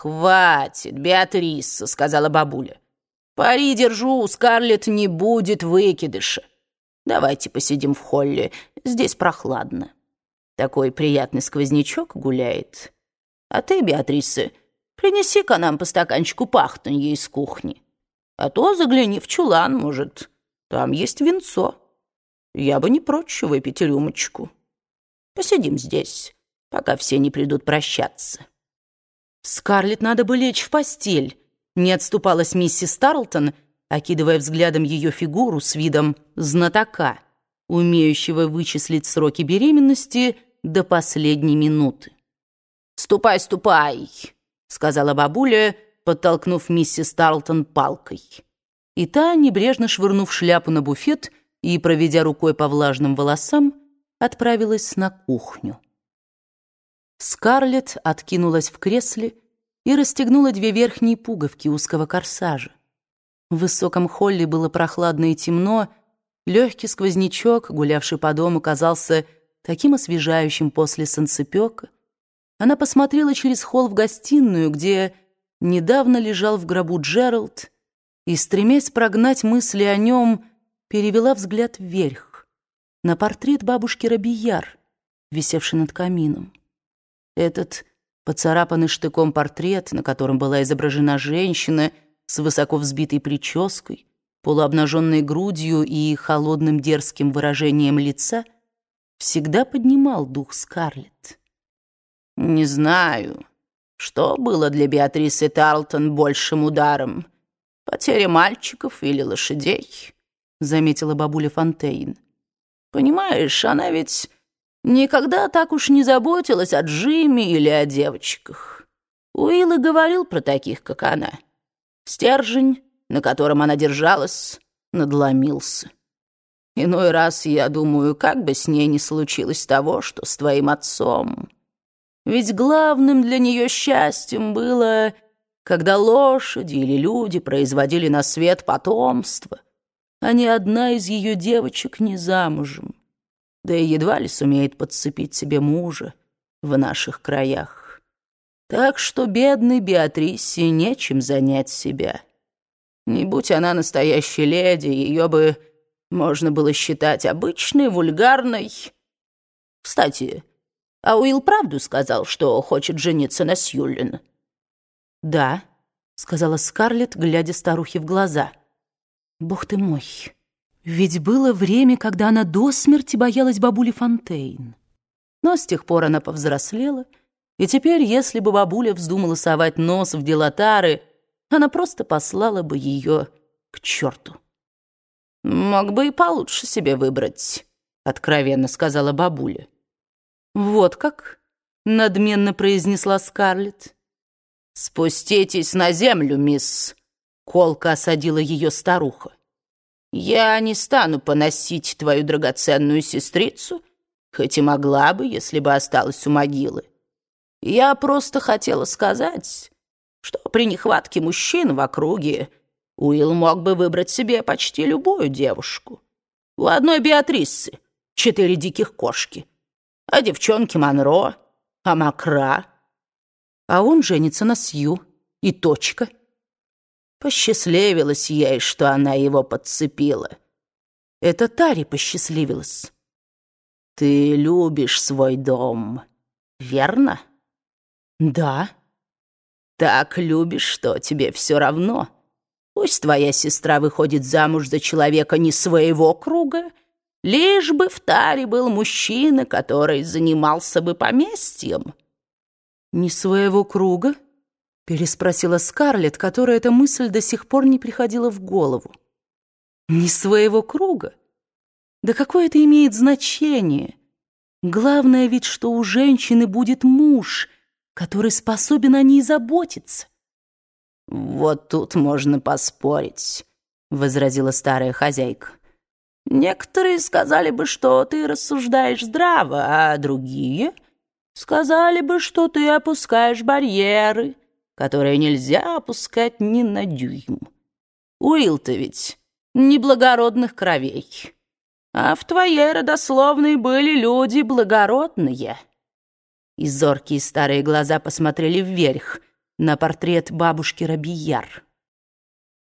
«Хватит, Беатриса», — сказала бабуля. «Пари держу, Скарлетт не будет выкидыша. Давайте посидим в холле, здесь прохладно. Такой приятный сквознячок гуляет. А ты, Беатриса, принеси-ка нам по стаканчику пахтанья из кухни. А то загляни в чулан, может, там есть винцо. Я бы не прочь выпить рюмочку. Посидим здесь, пока все не придут прощаться». «Скарлетт надо бы лечь в постель», — не отступалась миссис Тарлтон, окидывая взглядом ее фигуру с видом знатока, умеющего вычислить сроки беременности до последней минуты. «Ступай, ступай», — сказала бабуля, подтолкнув миссис Тарлтон палкой. И та, небрежно швырнув шляпу на буфет и проведя рукой по влажным волосам, отправилась на кухню. Скарлетт откинулась в кресле и расстегнула две верхние пуговки узкого корсажа. В высоком холле было прохладно и темно, легкий сквознячок, гулявший по дому, казался таким освежающим после солнцепека. Она посмотрела через холл в гостиную, где недавно лежал в гробу Джеральд, и, стремясь прогнать мысли о нем, перевела взгляд вверх, на портрет бабушки Робияр, висевший над камином. Этот поцарапанный штыком портрет, на котором была изображена женщина с высоко взбитой прической, полуобнаженной грудью и холодным дерзким выражением лица, всегда поднимал дух Скарлетт. «Не знаю, что было для Беатрисы Тарлтон большим ударом, потеря мальчиков или лошадей», — заметила бабуля Фонтейн. «Понимаешь, она ведь никогда так уж не заботилась о Джимми или о девочках. Уилл и говорил про таких, как она. Стержень, на котором она держалась, надломился. Иной раз я думаю, как бы с ней не случилось того, что с твоим отцом. Ведь главным для нее счастьем было, когда лошади или люди производили на свет потомство, а ни одна из ее девочек не замужем да и едва ли сумеет подцепить себе мужа в наших краях. Так что бедной Беатрисе нечем занять себя. Не будь она настоящей леди, ее бы можно было считать обычной, вульгарной. Кстати, а Уилл правду сказал, что хочет жениться на Сьюлин? «Да», — сказала Скарлетт, глядя старухе в глаза. «Бог ты мой!» Ведь было время, когда она до смерти боялась бабули Фонтейн. Но с тех пор она повзрослела, и теперь, если бы бабуля вздумала совать нос в дела Тары, она просто послала бы ее к черту. «Мог бы и получше себе выбрать», — откровенно сказала бабуля. «Вот как?» — надменно произнесла Скарлетт. «Спуститесь на землю, мисс», — колко осадила ее старуха. Я не стану поносить твою драгоценную сестрицу, хоть и могла бы, если бы осталась у могилы. Я просто хотела сказать, что при нехватке мужчин в округе Уилл мог бы выбрать себе почти любую девушку. У одной Беатрисы четыре диких кошки, а девчонки Монро, а Макра. А он женится на Сью, и точка — Посчастливилась ей, что она его подцепила. Это Таре посчастливилась. Ты любишь свой дом, верно? Да. Так любишь, что тебе все равно. Пусть твоя сестра выходит замуж за человека не своего круга, лишь бы в Таре был мужчина, который занимался бы поместьем. Не своего круга? Переспросила Скарлетт, которой эта мысль до сих пор не приходила в голову. «Не своего круга? Да какое это имеет значение? Главное ведь, что у женщины будет муж, который способен о ней заботиться». «Вот тут можно поспорить», — возразила старая хозяйка. «Некоторые сказали бы, что ты рассуждаешь здраво, а другие сказали бы, что ты опускаешь барьеры» которое нельзя опускать ни на дюйм. Уилл-то ведь неблагородных кровей, а в твоей родословной были люди благородные. И зоркие старые глаза посмотрели вверх, на портрет бабушки Рабияр.